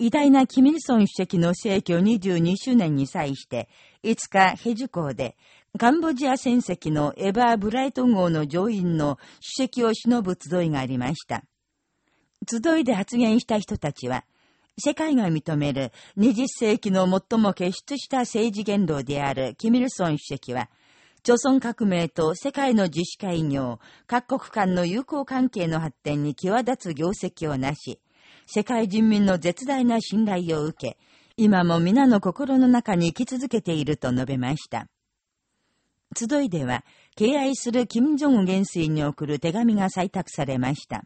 偉大なキミルソン主席の逝去22周年に際して、5日、ヘジュ港で、カンボジア船籍のエバー・ブライト号の乗員の主席を忍ぶ集いがありました。集いで発言した人たちは、世界が認める20世紀の最も傑出した政治言動であるキミルソン主席は、朝鮮革命と世界の自主開業、各国間の友好関係の発展に際立つ業績をなし、世界人民の絶大な信頼を受け、今も皆の心の中に生き続けていると述べました。集いでは、敬愛する金正恩元帥に送る手紙が採択されました。